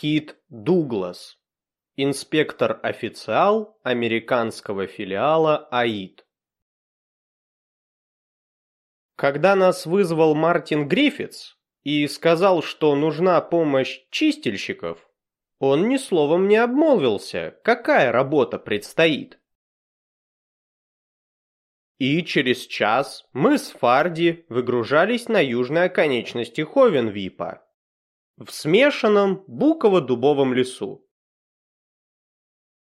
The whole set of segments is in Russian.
Кит Дуглас, инспектор-официал американского филиала АИД. Когда нас вызвал Мартин Гриффитс и сказал, что нужна помощь чистильщиков, он ни словом не обмолвился, какая работа предстоит. И через час мы с Фарди выгружались на южной оконечности Ховенвипа, в смешанном буково-дубовом лесу.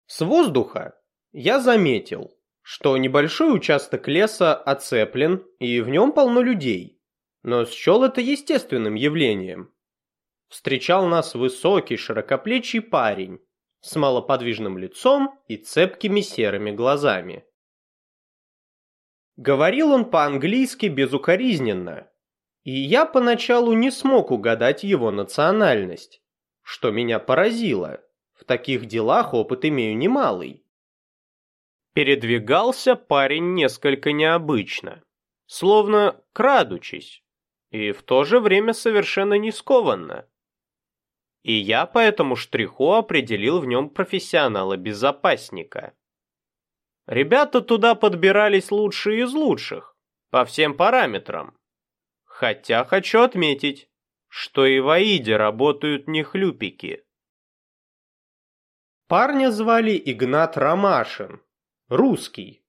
С воздуха я заметил, что небольшой участок леса оцеплен и в нем полно людей, но счел это естественным явлением. Встречал нас высокий широкоплечий парень с малоподвижным лицом и цепкими серыми глазами. Говорил он по-английски безукоризненно, и я поначалу не смог угадать его национальность, что меня поразило. В таких делах опыт имею немалый. Передвигался парень несколько необычно, словно крадучись, и в то же время совершенно не скованно. И я по этому штриху определил в нем профессионала-безопасника. Ребята туда подбирались лучшие из лучших, по всем параметрам. Хотя хочу отметить, что и в Аиде работают не хлюпики. Парня звали Игнат Ромашин, русский.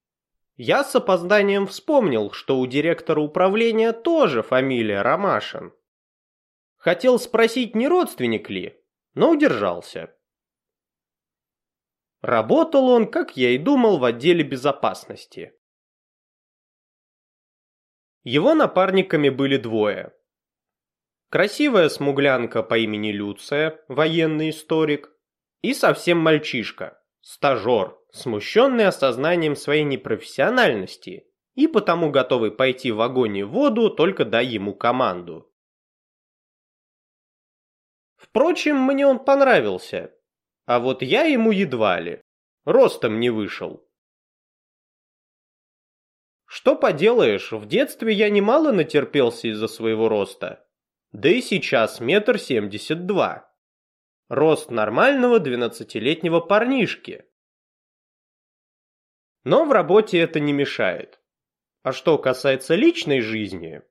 Я с опозданием вспомнил, что у директора управления тоже фамилия Ромашин. Хотел спросить, не родственник ли, но удержался. Работал он, как я и думал, в отделе безопасности. Его напарниками были двое. Красивая смуглянка по имени Люция, военный историк, и совсем мальчишка, стажер, смущенный осознанием своей непрофессиональности и потому готовый пойти в огонь и воду, только дай ему команду. Впрочем, мне он понравился, а вот я ему едва ли. Ростом не вышел. Что поделаешь, в детстве я немало натерпелся из-за своего роста. Да и сейчас метр семьдесят два. Рост нормального двенадцатилетнего парнишки. Но в работе это не мешает. А что касается личной жизни,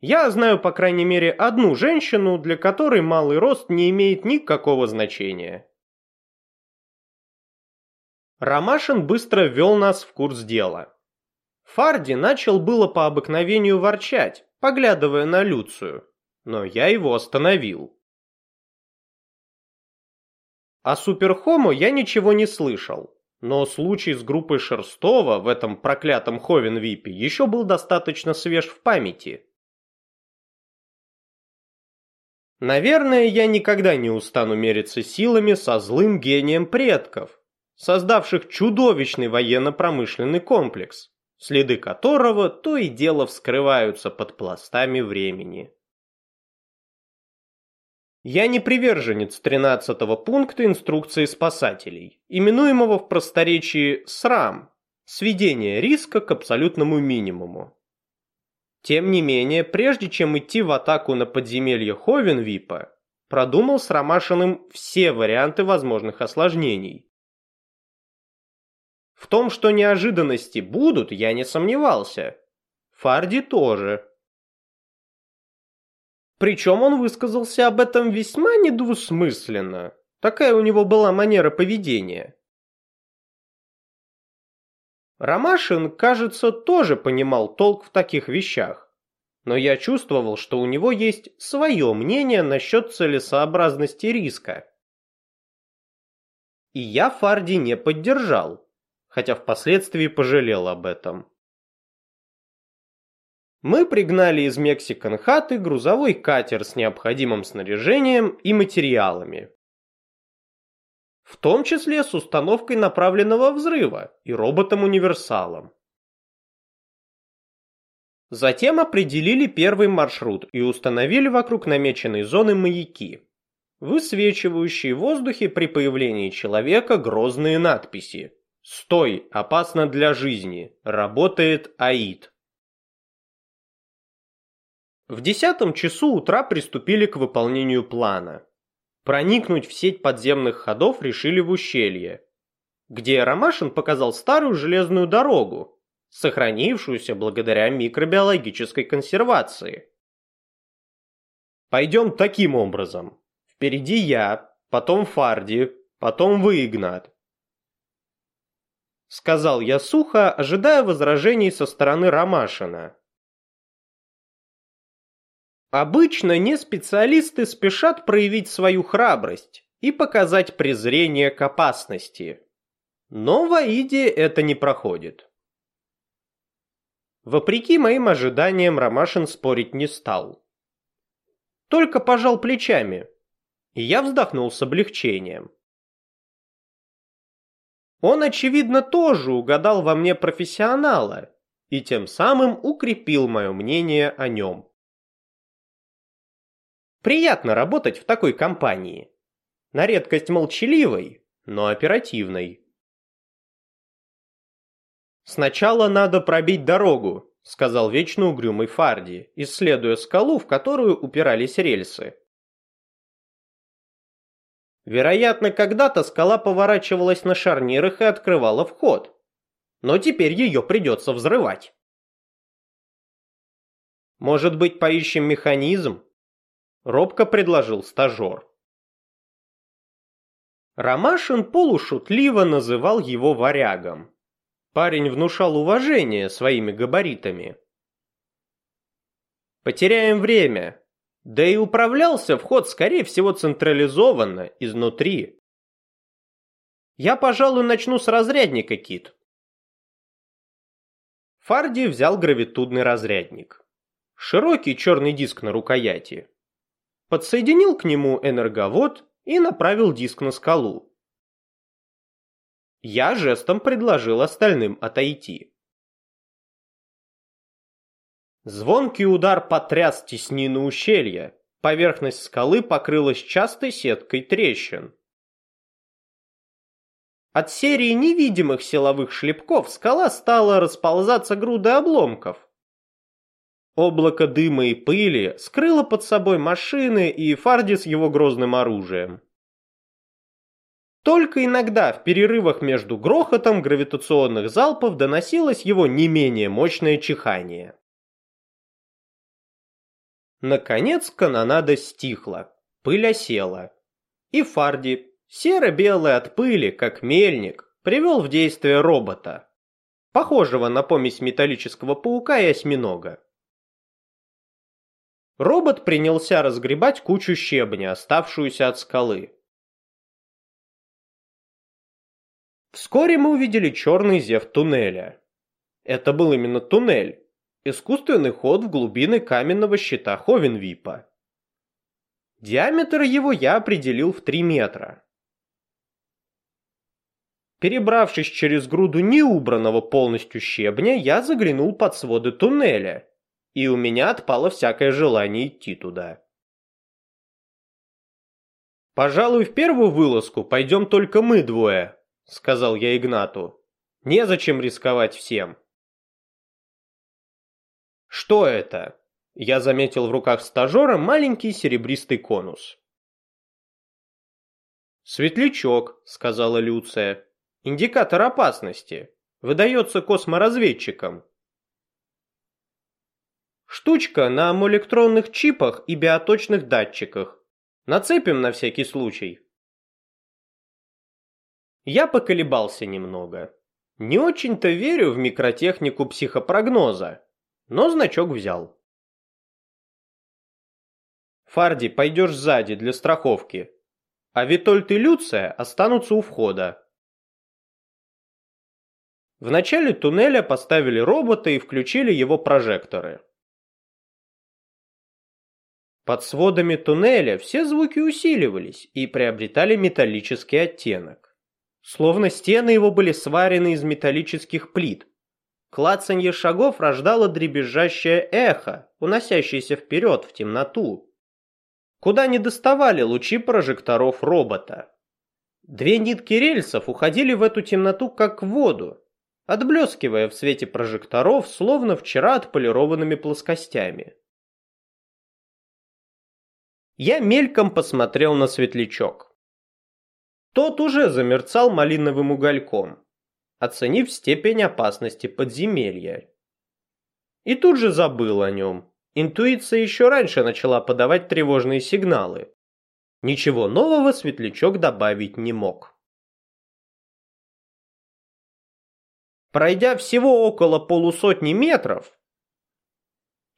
я знаю по крайней мере одну женщину, для которой малый рост не имеет никакого значения. Ромашин быстро ввел нас в курс дела. Фарди начал было по обыкновению ворчать, поглядывая на Люцию, но я его остановил. О Суперхому я ничего не слышал, но случай с группой Шерстова в этом проклятом Ховенвипе еще был достаточно свеж в памяти. Наверное, я никогда не устану мериться силами со злым гением предков, создавших чудовищный военно-промышленный комплекс, следы которого то и дело вскрываются под пластами времени. Я не приверженец 13 пункта инструкции спасателей, именуемого в просторечии СРАМ – сведение риска к абсолютному минимуму. Тем не менее, прежде чем идти в атаку на подземелье Ховенвипа, продумал с Ромашиным все варианты возможных осложнений. В том, что неожиданности будут, я не сомневался. Фарди тоже. Причем он высказался об этом весьма недвусмысленно. Такая у него была манера поведения. Ромашин, кажется, тоже понимал толк в таких вещах. Но я чувствовал, что у него есть свое мнение насчет целесообразности риска. И я Фарди не поддержал хотя впоследствии пожалел об этом. Мы пригнали из Мексикан-хаты грузовой катер с необходимым снаряжением и материалами. В том числе с установкой направленного взрыва и роботом-универсалом. Затем определили первый маршрут и установили вокруг намеченной зоны маяки, высвечивающие в воздухе при появлении человека грозные надписи Стой, опасно для жизни. Работает АИД. В десятом часу утра приступили к выполнению плана. Проникнуть в сеть подземных ходов решили в ущелье, где Ромашин показал старую железную дорогу, сохранившуюся благодаря микробиологической консервации. Пойдем таким образом. Впереди я, потом Фарди, потом вы, Игнат. Сказал я сухо, ожидая возражений со стороны Ромашина. Обычно не специалисты спешат проявить свою храбрость и показать презрение к опасности. Но в Аиде это не проходит. Вопреки моим ожиданиям Ромашин спорить не стал. Только пожал плечами, и я вздохнул с облегчением. Он, очевидно, тоже угадал во мне профессионала и тем самым укрепил мое мнение о нем. Приятно работать в такой компании. На редкость молчаливой, но оперативной. «Сначала надо пробить дорогу», — сказал вечно угрюмый Фарди, исследуя скалу, в которую упирались рельсы. Вероятно, когда-то скала поворачивалась на шарнирах и открывала вход. Но теперь ее придется взрывать. «Может быть, поищем механизм?» — робко предложил стажер. Ромашин полушутливо называл его варягом. Парень внушал уважение своими габаритами. Потеряем время. Да и управлялся вход, скорее всего, централизованно, изнутри. Я, пожалуй, начну с разрядника, Кит. Фарди взял гравитудный разрядник. Широкий черный диск на рукояти. Подсоединил к нему энерговод и направил диск на скалу. Я жестом предложил остальным отойти. Звонкий удар потряс теснину ущелья. Поверхность скалы покрылась частой сеткой трещин. От серии невидимых силовых шлепков скала стала расползаться грудой обломков. Облако дыма и пыли скрыло под собой машины и Фарди с его грозным оружием. Только иногда в перерывах между грохотом гравитационных залпов доносилось его не менее мощное чихание. Наконец канонада стихла, пыль осела. И Фарди, серо-белый от пыли, как мельник, привел в действие робота, похожего на помесь металлического паука и осьминога. Робот принялся разгребать кучу щебня, оставшуюся от скалы. Вскоре мы увидели черный зев туннеля. Это был именно туннель, искусственный ход в глубины каменного щита Ховенвипа. Диаметр его я определил в 3 метра. Перебравшись через груду неубранного полностью щебня, я заглянул под своды туннеля, и у меня отпало всякое желание идти туда. Пожалуй, в первую вылазку пойдем только мы двое, — сказал я Игнату. «Незачем рисковать всем». «Что это?» Я заметил в руках стажера маленький серебристый конус. «Светлячок», — сказала Люция. «Индикатор опасности. Выдается косморазведчикам». Штучка на молекстронных чипах и биоточных датчиках. Нацепим на всякий случай. Я поколебался немного. Не очень-то верю в микротехнику психопрогноза, но значок взял. Фарди, пойдешь сзади для страховки, а Витольд и Люция останутся у входа. В начале туннеля поставили робота и включили его прожекторы. Под сводами туннеля все звуки усиливались и приобретали металлический оттенок. Словно стены его были сварены из металлических плит. Клацанье шагов рождало дребезжащее эхо, уносящееся вперед в темноту, куда не доставали лучи прожекторов робота. Две нитки рельсов уходили в эту темноту как в воду, отблескивая в свете прожекторов, словно вчера отполированными плоскостями. Я мельком посмотрел на светлячок. Тот уже замерцал малиновым угольком, оценив степень опасности подземелья. И тут же забыл о нем. Интуиция еще раньше начала подавать тревожные сигналы. Ничего нового светлячок добавить не мог. Пройдя всего около полусотни метров,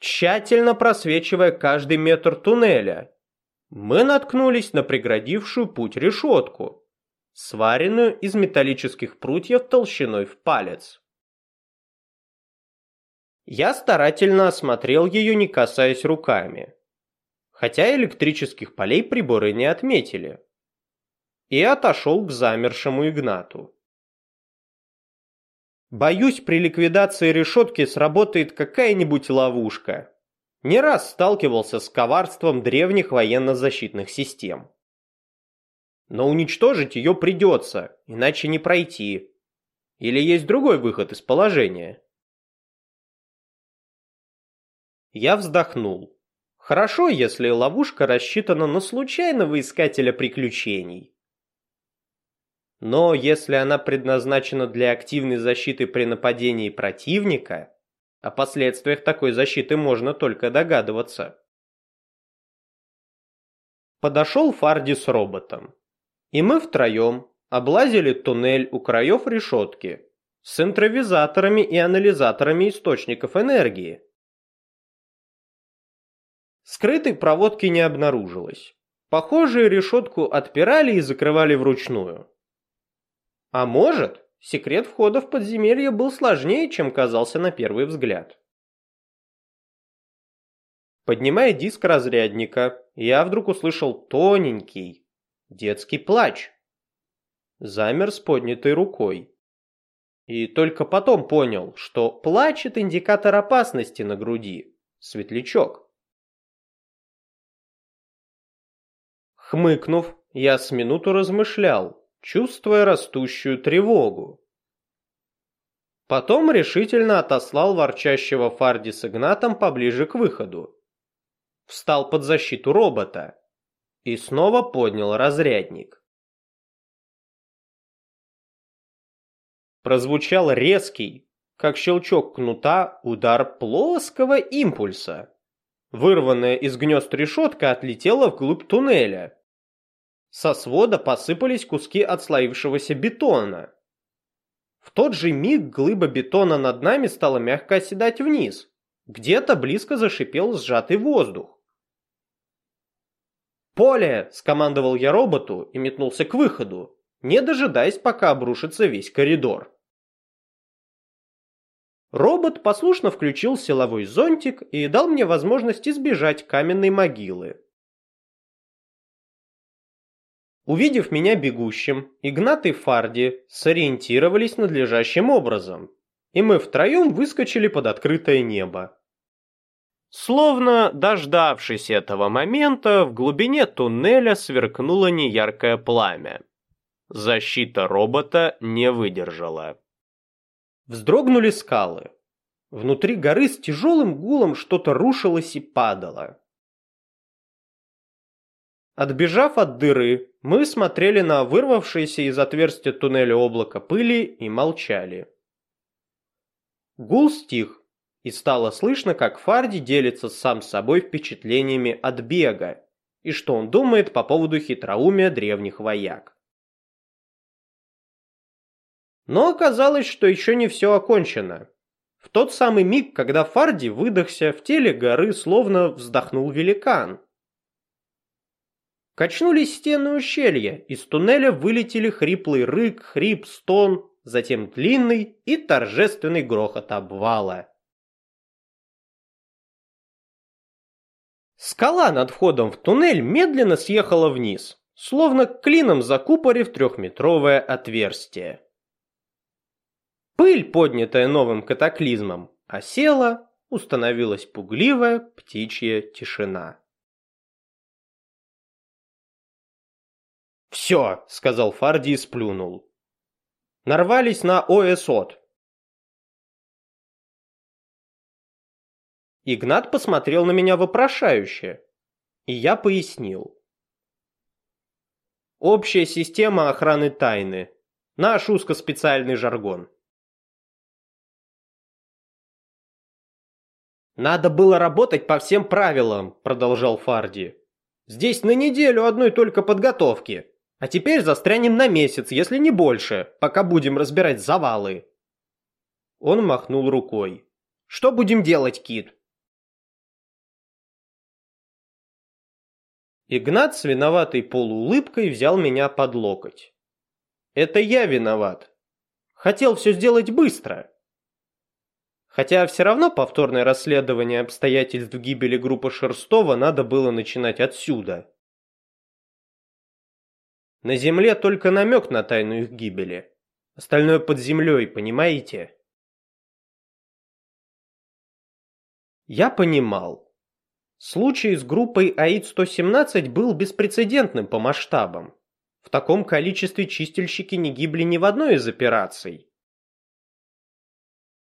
тщательно просвечивая каждый метр туннеля, мы наткнулись на преградившую путь решетку, сваренную из металлических прутьев толщиной в палец. Я старательно осмотрел ее, не касаясь руками, хотя электрических полей приборы не отметили, и отошел к замершему Игнату. Боюсь, при ликвидации решетки сработает какая-нибудь ловушка. Не раз сталкивался с коварством древних военно-защитных систем. Но уничтожить ее придется, иначе не пройти. Или есть другой выход из положения? Я вздохнул. Хорошо, если ловушка рассчитана на случайного искателя приключений. Но если она предназначена для активной защиты при нападении противника, о последствиях такой защиты можно только догадываться. Подошел Фарди с роботом, и мы втроем облазили туннель у краев решетки с центровизаторами и анализаторами источников энергии. Скрытой проводки не обнаружилось. Похожие решетку отпирали и закрывали вручную. А может, секрет входа в подземелье был сложнее, чем казался на первый взгляд. Поднимая диск разрядника, я вдруг услышал тоненький детский плач. Замер с поднятой рукой. И только потом понял, что плачет индикатор опасности на груди, светлячок. Хмыкнув, я с минуту размышлял, чувствуя растущую тревогу. Потом решительно отослал ворчащего Фарди с Игнатом поближе к выходу. Встал под защиту робота и снова поднял разрядник. Прозвучал резкий, как щелчок кнута, удар плоского импульса. Вырванная из гнезд решетка отлетела вглубь туннеля, со свода посыпались куски отслоившегося бетона. В тот же миг глыба бетона над нами стала мягко оседать вниз. Где-то близко зашипел сжатый воздух. «Поле!» – скомандовал я роботу и метнулся к выходу, не дожидаясь, пока обрушится весь коридор. Робот послушно включил силовой зонтик и дал мне возможность избежать каменной могилы. Увидев меня бегущим, Игнат и Фарди сориентировались надлежащим образом, и мы втроем выскочили под открытое небо. Словно дождавшись этого момента, в глубине туннеля сверкнуло неяркое пламя. Защита робота не выдержала. Вздрогнули скалы. Внутри горы с тяжелым гулом что-то рушилось и падало. Отбежав от дыры, мы смотрели на вырвавшееся из отверстия туннеля облако пыли и молчали. Гул стих, и стало слышно, как Фарди делится сам с собой впечатлениями от бега и что он думает по поводу хитроумия древних вояк. Но оказалось, что еще не все окончено. В тот самый миг, когда Фарди выдохся, в теле горы словно вздохнул великан – Качнулись стены ущелья, из туннеля вылетели хриплый рык, хрип, стон, затем длинный и торжественный грохот обвала. Скала над входом в туннель медленно съехала вниз, словно клином закупорив трехметровое отверстие. Пыль, поднятая новым катаклизмом, осела, установилась пугливая птичья тишина. «Все», — сказал Фарди и сплюнул. «Нарвались на ОСОТ». Игнат посмотрел на меня вопрошающе. И я пояснил. Общая система охраны тайны. Наш узкоспециальный жаргон. «Надо было работать по всем правилам», — продолжал Фарди. «Здесь на неделю одной только подготовки. А теперь застрянем на месяц, если не больше, пока будем разбирать завалы». Он махнул рукой. «Что будем делать, Кит?» Игнат с виноватой полуулыбкой взял меня под локоть. «Это я виноват. Хотел все сделать быстро». Хотя все равно повторное расследование обстоятельств гибели группы Шерстова надо было начинать отсюда. На земле только намек на тайну их гибели. Остальное под землей, понимаете? Я понимал. Случай с группой АИД-117 был беспрецедентным по масштабам. В таком количестве чистильщики не гибли ни в одной из операций.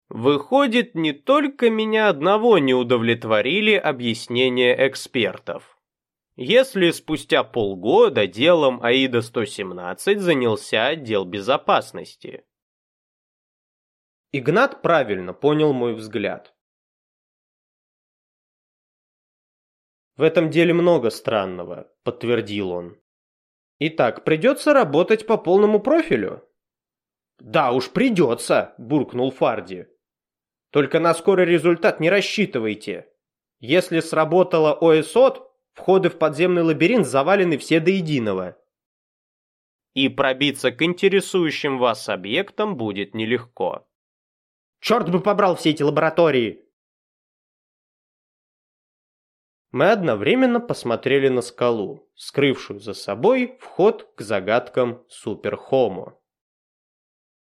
Выходит, не только меня одного не удовлетворили объяснения экспертов. Если спустя полгода делом АИДа-117 занялся отдел безопасности. Игнат правильно понял мой взгляд. В этом деле много странного, подтвердил он. Итак, придется работать по полному профилю. Да уж придется, буркнул Фарди. Только на скорый результат не рассчитывайте. Если сработало ОСОТ, входы в подземный лабиринт завалены все до единого. И пробиться к интересующим вас объектам будет нелегко. Черт бы побрал все эти лаборатории! Мы одновременно посмотрели на скалу, скрывшую за собой вход к загадкам Суперхомо.